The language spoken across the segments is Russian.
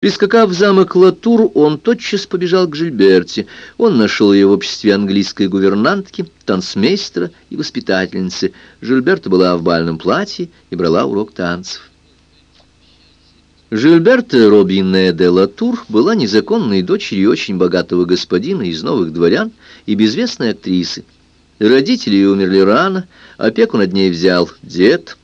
Прискакав в замок Латур, он тотчас побежал к Жильберте. Он нашел ее в обществе английской гувернантки, танцмейстера и воспитательницы. Жильберта была в бальном платье и брала урок танцев. Жильберта Робине де Латур была незаконной дочерью очень богатого господина из новых дворян и безвестной актрисы. Родители ее умерли рано, опеку над ней взял дед,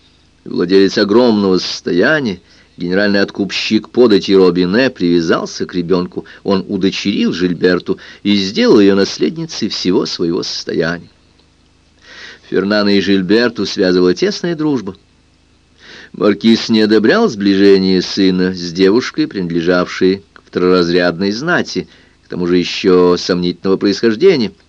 владелец огромного состояния, Генеральный откупщик подати Робине привязался к ребенку, он удочерил Жильберту и сделал ее наследницей всего своего состояния. Фернана и Жильберту связывала тесная дружба. Маркиз не одобрял сближение сына с девушкой, принадлежавшей к второразрядной знати, к тому же еще сомнительного происхождения –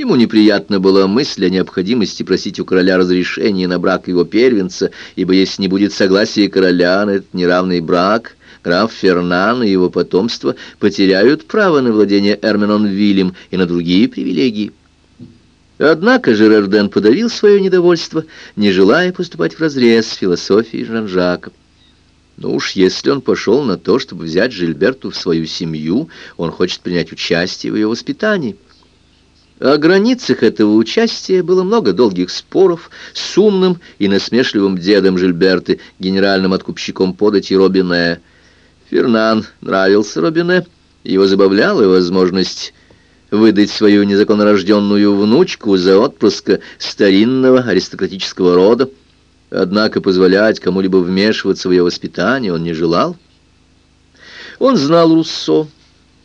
Ему неприятна была мысль о необходимости просить у короля разрешения на брак его первенца, ибо если не будет согласия короля на этот неравный брак, граф Фернан и его потомство потеряют право на владение Эрменон-Виллем и на другие привилегии. Однако Жерарден подавил свое недовольство, не желая поступать вразрез с философией Жан-Жака. Ну уж если он пошел на то, чтобы взять Жильберту в свою семью, он хочет принять участие в ее воспитании. О границах этого участия было много долгих споров с умным и насмешливым дедом Жильберты, генеральным откупщиком подати Робине. Фернан нравился Робине, его забавляла возможность выдать свою незаконнорожденную внучку за отпрыска старинного аристократического рода. Однако позволять кому-либо вмешиваться в ее воспитание он не желал. Он знал Руссо,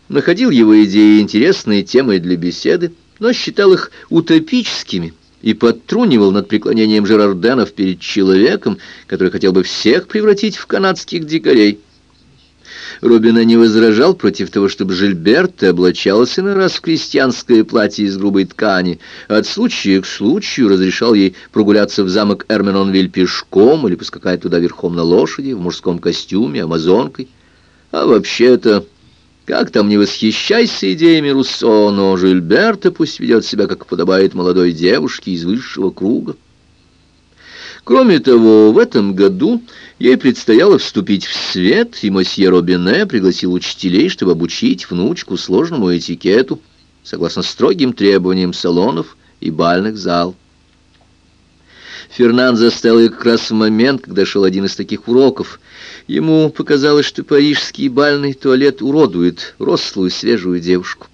находил его идеи интересные темой для беседы, но считал их утопическими и подтрунивал над преклонением Жерарденов перед человеком, который хотел бы всех превратить в канадских дикарей. Робина не возражал против того, чтобы Жильберта облачалась на раз в крестьянское платье из грубой ткани. От случая к случаю разрешал ей прогуляться в замок Эрменонвиль пешком или поскакать туда верхом на лошади, в мужском костюме, амазонкой. А вообще-то... Как там не восхищайся идеями Руссо, но Жильберта пусть ведет себя, как подобает молодой девушке из высшего круга. Кроме того, в этом году ей предстояло вступить в свет, и мосье Робине пригласил учителей, чтобы обучить внучку сложному этикету, согласно строгим требованиям салонов и бальных зал. Фернан застал ее как раз в момент, когда шел один из таких уроков. Ему показалось, что парижский бальный туалет уродует рослую свежую девушку.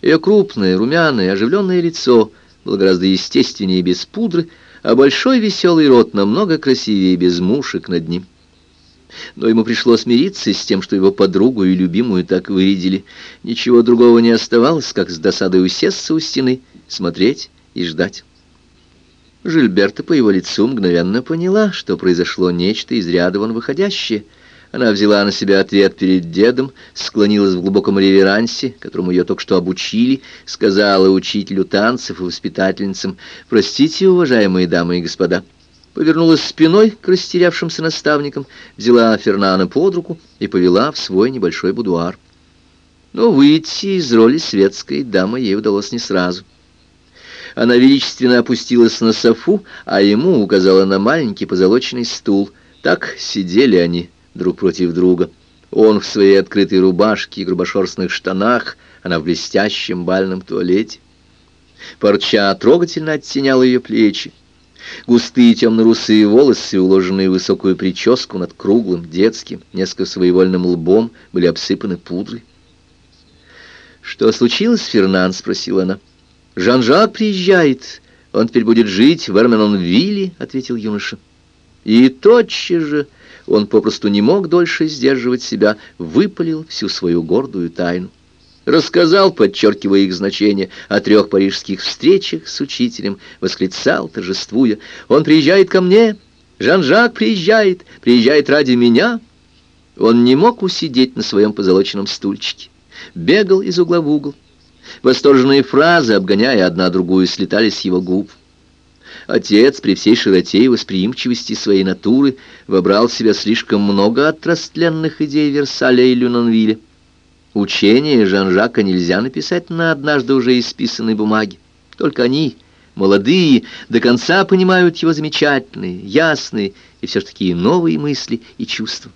Ее крупное, румяное, оживленное лицо было гораздо естественнее без пудры, а большой веселый рот намного красивее без мушек над ним. Но ему пришлось смириться с тем, что его подругу и любимую так вырядили. Ничего другого не оставалось, как с досадой усесться у стены, смотреть и ждать. Жильберта по его лицу мгновенно поняла, что произошло нечто из ряда вон выходящее. Она взяла на себя ответ перед дедом, склонилась в глубоком реверансе, которому ее только что обучили, сказала учителю танцев и воспитательницам «Простите, уважаемые дамы и господа». Повернулась спиной к растерявшимся наставникам, взяла Фернана под руку и повела в свой небольшой будуар. Но выйти из роли светской дамы ей удалось не сразу. Она величественно опустилась на софу, а ему указала на маленький позолоченный стул. Так сидели они друг против друга. Он в своей открытой рубашке и грубошерстных штанах, она в блестящем бальном туалете. Парча трогательно оттеняла ее плечи. Густые темно-русые волосы, уложенные в высокую прическу над круглым, детским, несколько своевольным лбом, были обсыпаны пудрой. «Что случилось, Фернан?» — спросила она. «Жан-Жак приезжает. Он теперь будет жить в Эрменонвилле», — ответил юноша. И тотчас же он попросту не мог дольше сдерживать себя, выпалил всю свою гордую тайну. Рассказал, подчеркивая их значение, о трех парижских встречах с учителем, восклицал, торжествуя. «Он приезжает ко мне! Жан-Жак приезжает! Приезжает ради меня!» Он не мог усидеть на своем позолоченном стульчике. Бегал из угла в угол, Восторженные фразы, обгоняя одна другую, слетали с его губ. Отец при всей широте и восприимчивости своей натуры вобрал в себя слишком много от растленных идей Версаля и Люнонвилля. Учение Жан-Жака нельзя написать на однажды уже исписанной бумаге. Только они, молодые, до конца понимают его замечательные, ясные и все ж такие новые мысли и чувства.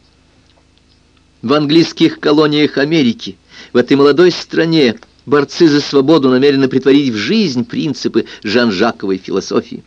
В английских колониях Америки, в этой молодой стране, борцы за свободу намерены притворить в жизнь принципы Жан-Жаковой философии.